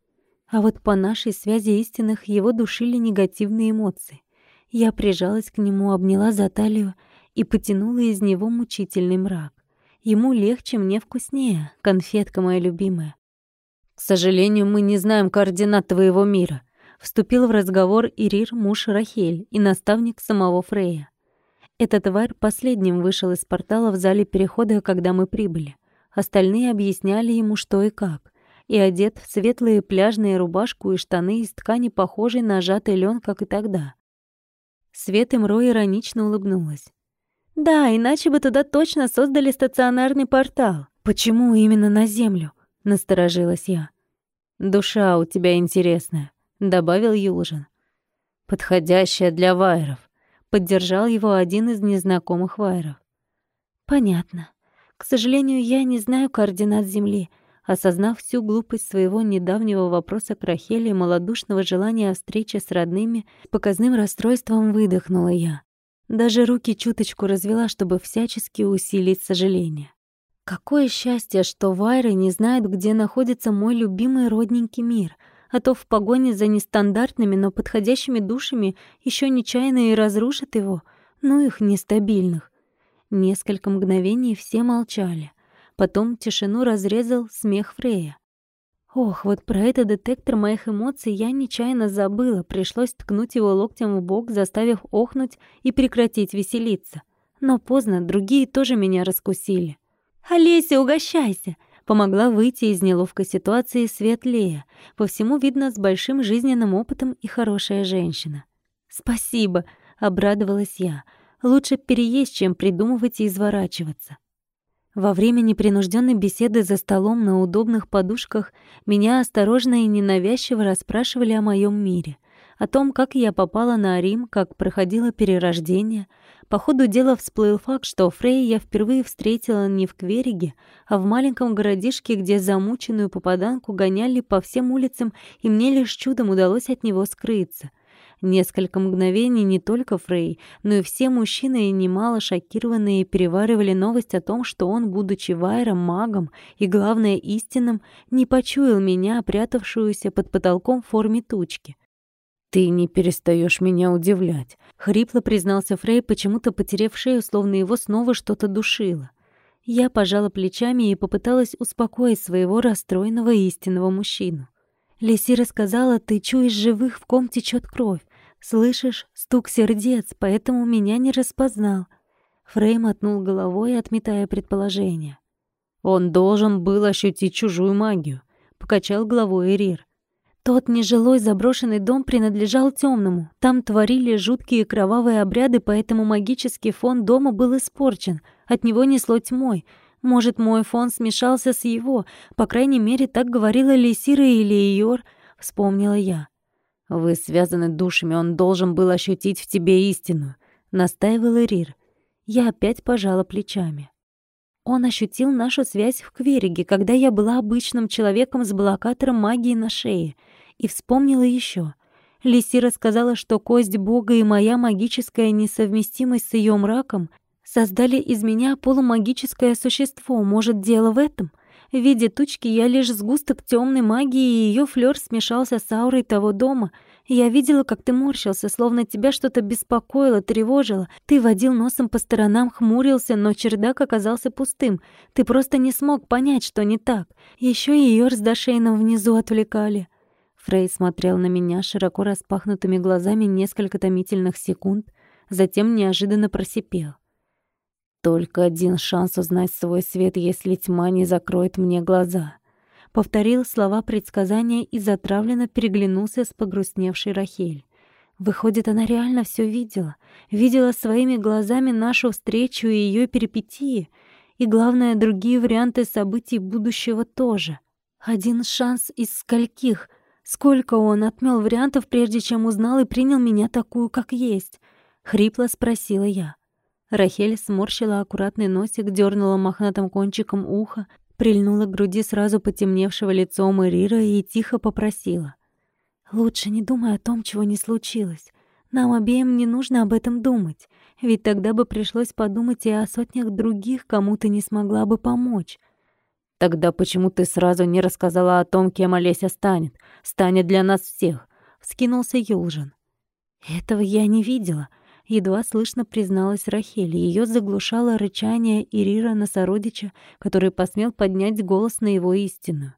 А вот по нашей связи истинных его душили негативные эмоции. Я прижалась к нему, обняла за талию и потянула из него мучительный мрак. Ему легче, мне вкуснее, конфетка моя любимая. К сожалению, мы не знаем координат твоего мира. Вступил в разговор Ирир, муж Рахель и наставник самого Фрея. Эта тварь последним вышел из портала в зале перехода, когда мы прибыли. Остальные объясняли ему, что и как. И одет в светлые пляжные рубашку и штаны из ткани, похожей на сжатый лен, как и тогда. Свет Имро иронично улыбнулась. Да, иначе бы туда точно создали стационарный портал. Почему именно на Землю? Насторожилась я. Душа у тебя интересная, добавил Юлжин. Подходящая для вайров. Поддержал его один из незнакомых вайров. Понятно. К сожалению, я не знаю координат Земли. Осознав всю глупость своего недавнего вопроса к Рахеле и малодушного желания встречи с родными, с показным расстройством выдохнула я. Даже руки чуточку развела, чтобы всячески усилить сожаление. Какое счастье, что Вайры не знают, где находится мой любимый родненький мир, а то в погоне за нестандартными, но подходящими душами еще нечаянно и разрушат его, ну их нестабильных. Несколько мгновений все молчали. Потом тишину разрезал смех Фрея. Ох, вот про этот детектор моих эмоций я нечаянно забыла. Пришлось ткнуть его локтем в бок, заставив охнуть и прекратить веселиться. Но поздно, другие тоже меня раскусили. «Олеся, угощайся!» Помогла выйти из неловкой ситуации Светлея. По всему видно, с большим жизненным опытом и хорошая женщина. «Спасибо!» — обрадовалась я. «Лучше переесть, чем придумывать и изворачиваться». Во время непринужденной беседы за столом на удобных подушках меня осторожно и ненавязчиво расспрашивали о моем мире, о том, как я попала на Рим, как проходило перерождение. По ходу дела всплыл факт, что Фрей я впервые встретила не в Квериге, а в маленьком городишке, где замученную попаданку гоняли по всем улицам, и мне лишь чудом удалось от него скрыться — Несколько мгновений не только Фрей, но и все мужчины, немало шокированные, переваривали новость о том, что он, будучи вайром, магом и, главное, истинным, не почуял меня, прятавшуюся под потолком в форме тучки. «Ты не перестаешь меня удивлять», — хрипло признался Фрей, почему-то потеряв шею, словно его снова что-то душило. Я пожала плечами и попыталась успокоить своего расстроенного истинного мужчину. Лиси рассказала, ты чуешь живых, в ком течет кровь. Слышишь стук сердец, поэтому меня не распознал. Фрей мотнул головой, отметая предположение. Он должен был ощутить чужую магию, покачал головой Эрир. Тот нежилой заброшенный дом принадлежал темному. Там творили жуткие кровавые обряды, поэтому магический фон дома был испорчен — От него несло тьмой. Может, мой фон смешался с его. По крайней мере, так говорила Лисира или Иор, вспомнила я. «Вы связаны душами, он должен был ощутить в тебе истину», — настаивал Ирир. Я опять пожала плечами. Он ощутил нашу связь в Квериге, когда я была обычным человеком с блокатором магии на шее, и вспомнила еще. Лиси рассказала, что кость Бога и моя магическая несовместимость с ее мраком создали из меня полумагическое существо. Может, дело в этом? В виде тучки я лишь сгусток темной магии, и ее флёр смешался с аурой того дома. Я видела, как ты морщился, словно тебя что-то беспокоило, тревожило. Ты водил носом по сторонам, хмурился, но чердак оказался пустым. Ты просто не смог понять, что не так. Еще и её с внизу отвлекали. Фрей смотрел на меня широко распахнутыми глазами несколько томительных секунд, затем неожиданно просипел. Только один шанс узнать свой свет, если тьма не закроет мне глаза. Повторил слова предсказания и затравленно переглянулся с погрустневшей Рахель. Выходит, она реально все видела. Видела своими глазами нашу встречу и ее перипетии. И, главное, другие варианты событий будущего тоже. Один шанс из скольких? Сколько он отмел вариантов, прежде чем узнал и принял меня такую, как есть? Хрипло спросила я. Рахель сморщила аккуратный носик, дернула мохнатым кончиком уха, прильнула к груди сразу потемневшего лицом Ирира и тихо попросила. «Лучше не думай о том, чего не случилось. Нам обеим не нужно об этом думать, ведь тогда бы пришлось подумать и о сотнях других, кому ты не смогла бы помочь». «Тогда почему ты сразу не рассказала о том, кем Олеся станет? Станет для нас всех?» — вскинулся Юлжин. «Этого я не видела», едва слышно призналась Рахель. Ее заглушало рычание Ирира на сородича, который посмел поднять голос на его истину.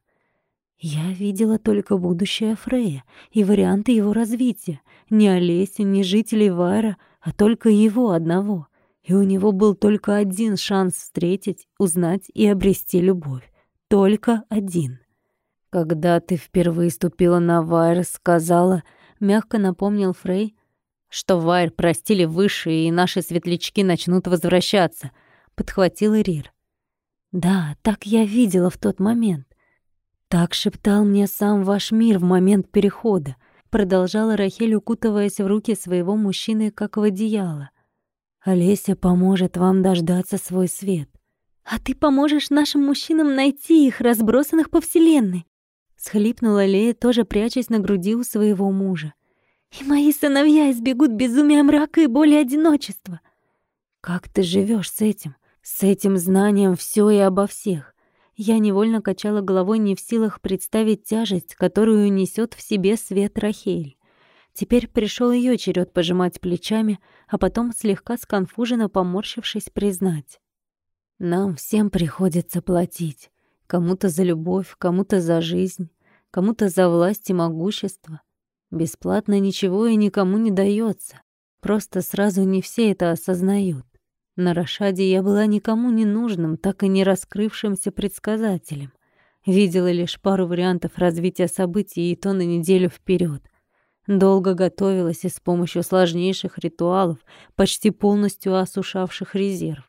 Я видела только будущее Фрея и варианты его развития. Не Олеся, не жителей Вайра, а только его одного. И у него был только один шанс встретить, узнать и обрести любовь. Только один. «Когда ты впервые ступила на Вайр, сказала...» — мягко напомнил Фрей, что Вайр простили высшие, и наши светлячки начнут возвращаться», — подхватил Ирир. «Да, так я видела в тот момент. Так шептал мне сам ваш мир в момент перехода», — продолжала Рахель, укутываясь в руки своего мужчины, как в одеяло. «Олеся поможет вам дождаться свой свет». «А ты поможешь нашим мужчинам найти их, разбросанных по вселенной», — схлипнула Лея, тоже прячась на груди у своего мужа. И мои сыновья избегут безумия мрака и боли одиночества. Как ты живешь с этим? С этим знанием все и обо всех. Я невольно качала головой, не в силах представить тяжесть, которую несет в себе свет Рахель. Теперь пришел ее черед пожимать плечами, а потом слегка сконфуженно поморщившись признать. Нам всем приходится платить. Кому-то за любовь, кому-то за жизнь, кому-то за власть и могущество. Бесплатно ничего и никому не дается. Просто сразу не все это осознают. На Рашаде я была никому не нужным, так и не раскрывшимся предсказателем. Видела лишь пару вариантов развития событий и то на неделю вперед. Долго готовилась и с помощью сложнейших ритуалов, почти полностью осушавших резерв.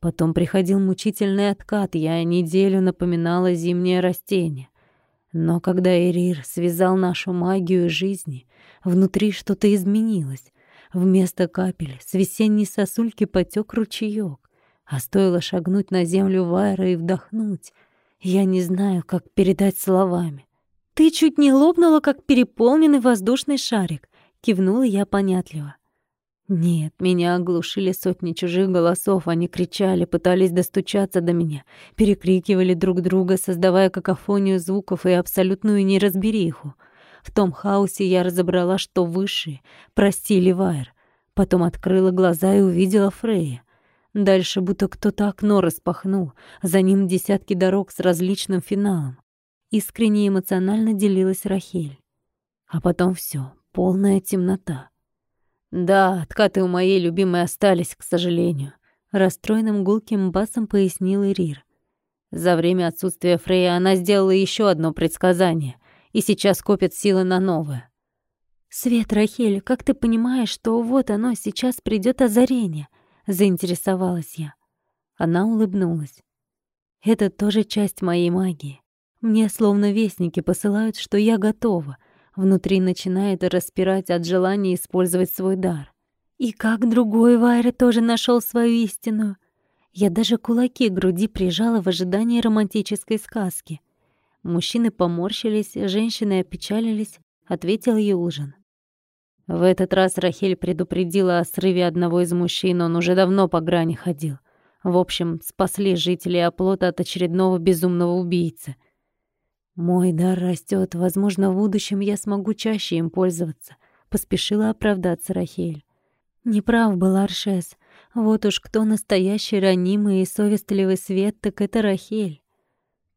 Потом приходил мучительный откат, я неделю напоминала зимнее растение. Но когда Эрир связал нашу магию жизни, внутри что-то изменилось. Вместо капель с весенней сосульки потек ручеёк, а стоило шагнуть на землю Вайра и вдохнуть. Я не знаю, как передать словами. «Ты чуть не лопнула, как переполненный воздушный шарик», — кивнула я понятливо. Нет, меня оглушили сотни чужих голосов, они кричали, пытались достучаться до меня, перекрикивали друг друга, создавая какофонию звуков и абсолютную неразбериху. В том хаосе я разобрала, что высшие простили Вайер. Потом открыла глаза и увидела Фрея. Дальше будто кто-то окно распахнул, за ним десятки дорог с различным финалом. Искренне эмоционально делилась Рахель. А потом все, полная темнота. «Да, откаты у моей любимой остались, к сожалению», — расстроенным гулким басом пояснил Ирир. За время отсутствия Фрея она сделала еще одно предсказание и сейчас копит силы на новое. «Свет, Рахель, как ты понимаешь, что вот оно, сейчас придет озарение?» — заинтересовалась я. Она улыбнулась. «Это тоже часть моей магии. Мне словно вестники посылают, что я готова. Внутри начинает распирать от желания использовать свой дар. И как другой Вайра тоже нашел свою истину. Я даже кулаки к груди прижала в ожидании романтической сказки. Мужчины поморщились, женщины опечалились, ответил Юлжин. В этот раз Рахель предупредила о срыве одного из мужчин, он уже давно по грани ходил. В общем, спасли жителей оплота от очередного безумного убийцы — мой дар растет, возможно, в будущем я смогу чаще им пользоваться, поспешила оправдаться Рахель. Неправ был Аршес. Вот уж кто настоящий ранимый и совестливый свет, так это Рахель.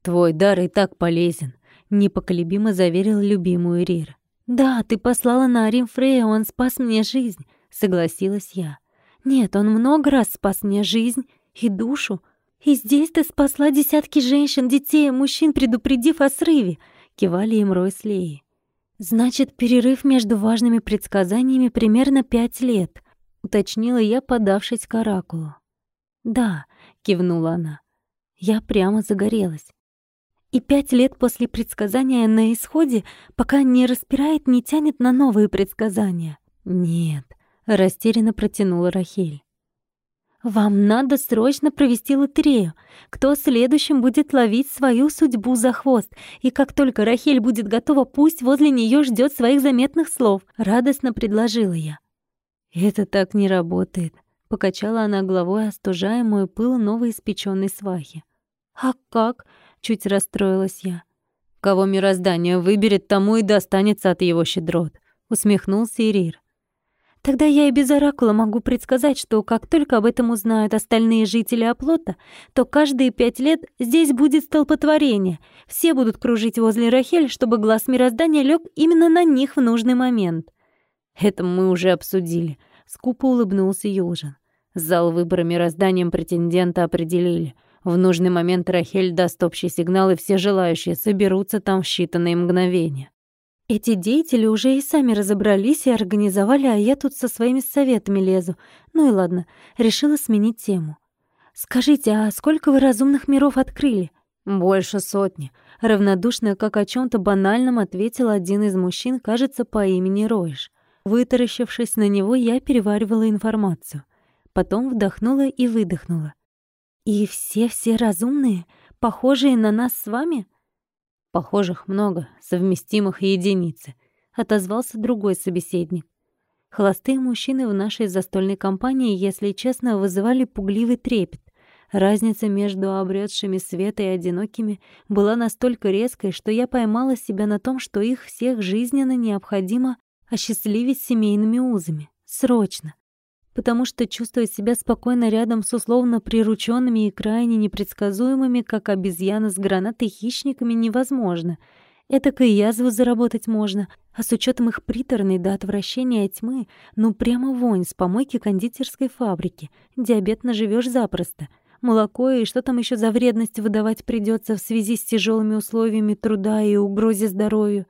Твой дар и так полезен, непоколебимо заверил любимую Рир. Да, ты послала на Арим Фрея, он спас мне жизнь, согласилась я. Нет, он много раз спас мне жизнь и душу, «И здесь ты спасла десятки женщин, детей и мужчин, предупредив о срыве!» — кивали им Рой с Леей. «Значит, перерыв между важными предсказаниями примерно пять лет», — уточнила я, подавшись к оракулу. «Да», — кивнула она. Я прямо загорелась. И пять лет после предсказания на исходе, пока не распирает, не тянет на новые предсказания. «Нет», — растерянно протянула Рахель. Вам надо срочно провести лотерею. Кто следующим будет ловить свою судьбу за хвост? И как только Рахель будет готова, пусть возле нее ждет своих заметных слов. Радостно предложила я. Это так не работает. Покачала она головой, остужая мой пыл новоиспеченной свахи. А как? Чуть расстроилась я. Кого мироздание выберет, тому и достанется от его щедрот. Усмехнулся Ирир. Тогда я и без оракула могу предсказать, что как только об этом узнают остальные жители оплота, то каждые пять лет здесь будет столпотворение. Все будут кружить возле Рахель, чтобы глаз мироздания лег именно на них в нужный момент. Это мы уже обсудили. Скупо улыбнулся Юлжин. Зал выбора мирозданием претендента определили. В нужный момент Рахель даст общий сигнал, и все желающие соберутся там в считанные мгновения. Эти деятели уже и сами разобрались и организовали, а я тут со своими советами лезу. Ну и ладно, решила сменить тему. «Скажите, а сколько вы разумных миров открыли?» «Больше сотни», — равнодушно, как о чем то банальном, ответил один из мужчин, кажется, по имени Ройш. Вытаращившись на него, я переваривала информацию. Потом вдохнула и выдохнула. «И все-все разумные, похожие на нас с вами?» Похожих много, совместимых единицы, отозвался другой собеседник. Холостые мужчины в нашей застольной компании, если честно, вызывали пугливый трепет. Разница между обретшими света и одинокими была настолько резкой, что я поймала себя на том, что их всех жизненно необходимо осчастливить семейными узами. Срочно потому что чувствовать себя спокойно рядом с условно прирученными и крайне непредсказуемыми, как обезьяна с гранатой хищниками, невозможно. Этакой язву заработать можно, а с учетом их приторной до отвращения тьмы, ну прямо вонь с помойки кондитерской фабрики. Диабет наживешь запросто. Молоко и что там еще за вредность выдавать придется в связи с тяжелыми условиями труда и угрозе здоровью.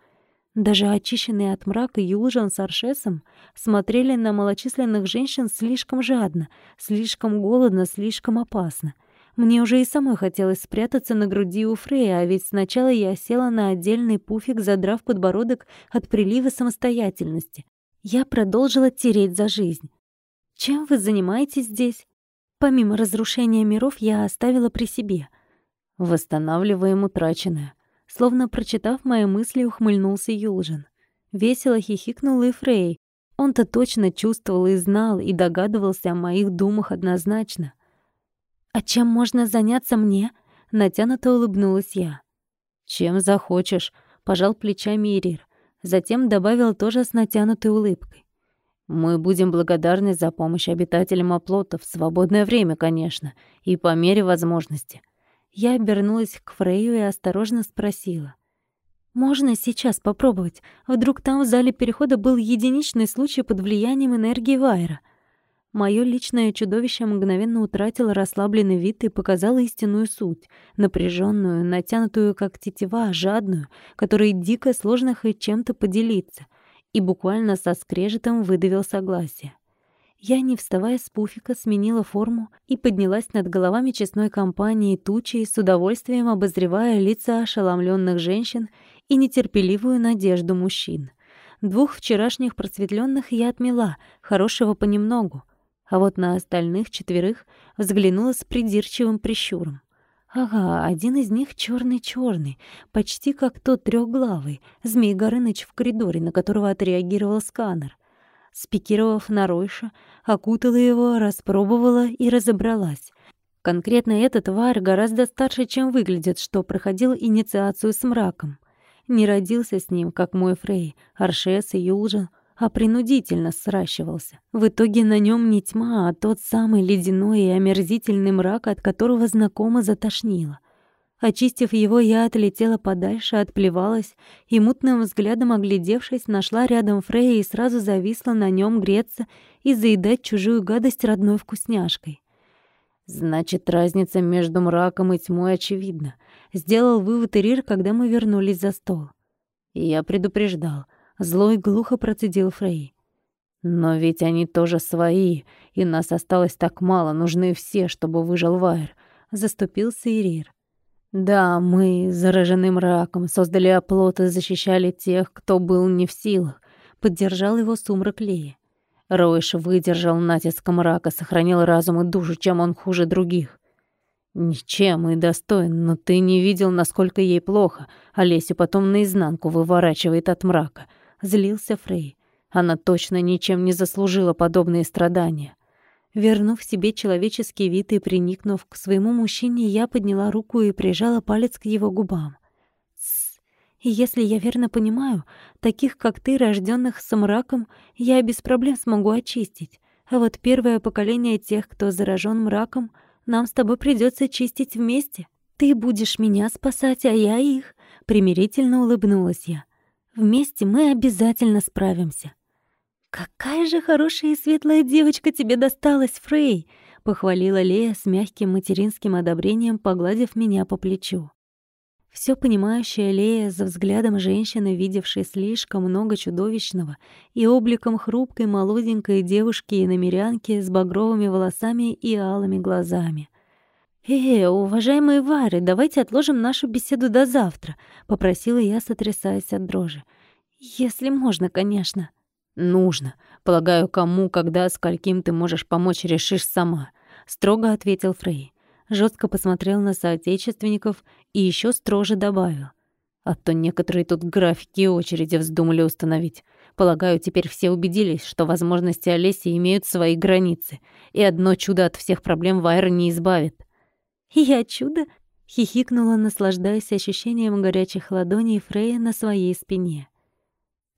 Даже очищенные от мрака Юлжан с Аршесом смотрели на малочисленных женщин слишком жадно, слишком голодно, слишком опасно. Мне уже и самой хотелось спрятаться на груди у Фрея, а ведь сначала я села на отдельный пуфик, задрав подбородок от прилива самостоятельности. Я продолжила тереть за жизнь. «Чем вы занимаетесь здесь?» Помимо разрушения миров, я оставила при себе. «Восстанавливаем утраченное», Словно прочитав мои мысли, ухмыльнулся Юлжин. Весело хихикнул и Фрей. Он-то точно чувствовал и знал, и догадывался о моих думах однозначно. «А чем можно заняться мне?» — натянуто улыбнулась я. «Чем захочешь», — пожал плечами Ирир. Затем добавил тоже с натянутой улыбкой. «Мы будем благодарны за помощь обитателям оплотов в свободное время, конечно, и по мере возможности. Я обернулась к Фрейю и осторожно спросила. «Можно сейчас попробовать? Вдруг там в зале перехода был единичный случай под влиянием энергии Вайра?» Моё личное чудовище мгновенно утратило расслабленный вид и показало истинную суть, напряженную, натянутую как тетива, жадную, которой дико сложно хоть чем-то поделиться, и буквально со скрежетом выдавил согласие. Я, не вставая с пуфика, сменила форму и поднялась над головами честной компании тучей, с удовольствием обозревая лица ошеломленных женщин и нетерпеливую надежду мужчин. Двух вчерашних просветленных я отмела, хорошего понемногу, а вот на остальных четверых взглянула с придирчивым прищуром. Ага, один из них черный черный почти как тот трехглавый, Змей Горыныч в коридоре, на которого отреагировал сканер. Спикировав на Ройша, окутала его, распробовала и разобралась. Конкретно этот Вар гораздо старше, чем выглядит, что проходил инициацию с мраком. Не родился с ним, как мой Фрей, Аршес и Юлжин, а принудительно сращивался. В итоге на нем не тьма, а тот самый ледяной и омерзительный мрак, от которого знакомо затошнило — Очистив его, я отлетела подальше, отплевалась и, мутным взглядом оглядевшись, нашла рядом Фрея и сразу зависла на нем греться и заедать чужую гадость родной вкусняшкой. Значит, разница между мраком и тьмой очевидна. Сделал вывод Ирир, когда мы вернулись за стол. Я предупреждал. Злой глухо процедил Фрей. Но ведь они тоже свои, и нас осталось так мало, нужны все, чтобы выжил Вайер. Заступился Ирир. Да, мы, заражены мраком, создали оплот и защищали тех, кто был не в силах. Поддержал его сумрак Леи. Ройш выдержал натиск мрака, сохранил разум и душу, чем он хуже других. Ничем и достоин, но ты не видел, насколько ей плохо. Олесю потом наизнанку выворачивает от мрака. Злился Фрей. Она точно ничем не заслужила подобные страдания. Вернув себе человеческий вид и приникнув к своему мужчине, я подняла руку и прижала палец к его губам. Тс. И если я верно понимаю, таких, как ты, рожденных с мраком, я без проблем смогу очистить. А вот первое поколение тех, кто заражен мраком, нам с тобой придется чистить вместе. Ты будешь меня спасать, а я их. Примирительно улыбнулась я. Вместе мы обязательно справимся. «Какая же хорошая и светлая девочка тебе досталась, Фрей!» — похвалила Лея с мягким материнским одобрением, погладив меня по плечу. Всё понимающая Лея, за взглядом женщины, видевшей слишком много чудовищного, и обликом хрупкой молоденькой девушки и намерянки с багровыми волосами и алыми глазами. «Э, уважаемые Вары, давайте отложим нашу беседу до завтра», — попросила я, сотрясаясь от дрожи. «Если можно, конечно». «Нужно. Полагаю, кому, когда, скольким ты можешь помочь, решишь сама», — строго ответил Фрей. Жестко посмотрел на соотечественников и еще строже добавил. «А то некоторые тут графики и очереди вздумали установить. Полагаю, теперь все убедились, что возможности Олеси имеют свои границы, и одно чудо от всех проблем Вайра не избавит». «Я чудо?» — хихикнула, наслаждаясь ощущением горячих ладоней Фрея на своей спине.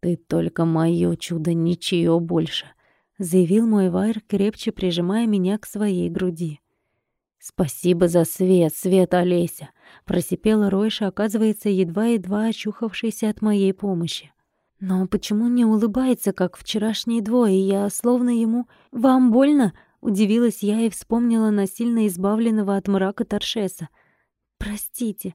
«Ты только моё чудо, ничего больше», — заявил мой Вайр, крепче прижимая меня к своей груди. «Спасибо за свет, свет Олеся!» — просипела Ройша, оказывается, едва-едва очухавшаяся от моей помощи. «Но почему не улыбается, как вчерашние двое? Я словно ему... Вам больно?» — удивилась я и вспомнила насильно избавленного от мрака Торшеса. «Простите»,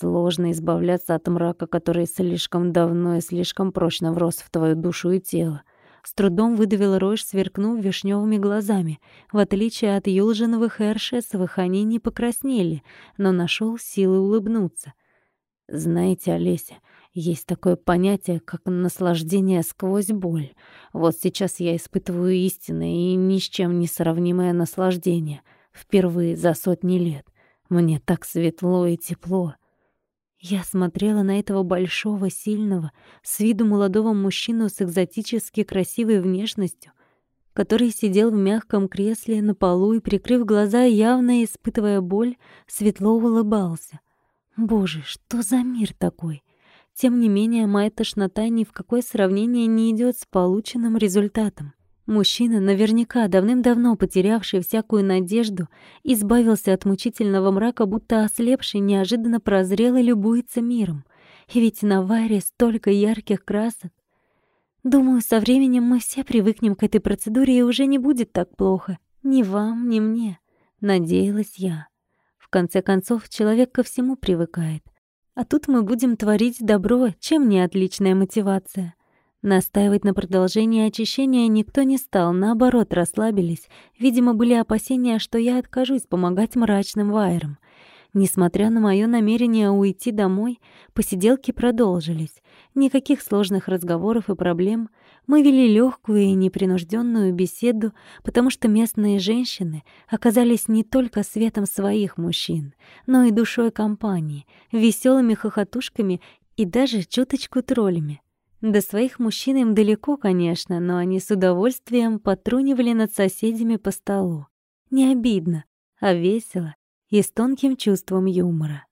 Сложно избавляться от мрака, который слишком давно и слишком прочно врос в твою душу и тело. С трудом выдавил Ройш, сверкнув вишневыми глазами. В отличие от Юлжиновых и Аршесовых, они не покраснели, но нашел силы улыбнуться. Знаете, Олеся, есть такое понятие, как наслаждение сквозь боль. Вот сейчас я испытываю истинное и ни с чем не сравнимое наслаждение. Впервые за сотни лет. Мне так светло и тепло. Я смотрела на этого большого, сильного, с виду молодого мужчину с экзотически красивой внешностью, который сидел в мягком кресле на полу и, прикрыв глаза, явно испытывая боль, светло улыбался. Боже, что за мир такой? Тем не менее, моя тошнота ни в какое сравнение не идет с полученным результатом. Мужчина, наверняка давным-давно потерявший всякую надежду, избавился от мучительного мрака, будто ослепший, неожиданно прозрел и любуется миром. И ведь на Варе столько ярких красок. Думаю, со временем мы все привыкнем к этой процедуре, и уже не будет так плохо. Ни вам, ни мне. Надеялась я. В конце концов, человек ко всему привыкает. А тут мы будем творить добро, чем не отличная мотивация. Настаивать на продолжении очищения никто не стал, наоборот, расслабились. Видимо, были опасения, что я откажусь помогать мрачным вайрам. Несмотря на мое намерение уйти домой, посиделки продолжились. Никаких сложных разговоров и проблем. Мы вели легкую и непринужденную беседу, потому что местные женщины оказались не только светом своих мужчин, но и душой компании, веселыми хохотушками и даже чуточку троллями. До своих мужчин им далеко, конечно, но они с удовольствием потрунивали над соседями по столу. Не обидно, а весело и с тонким чувством юмора.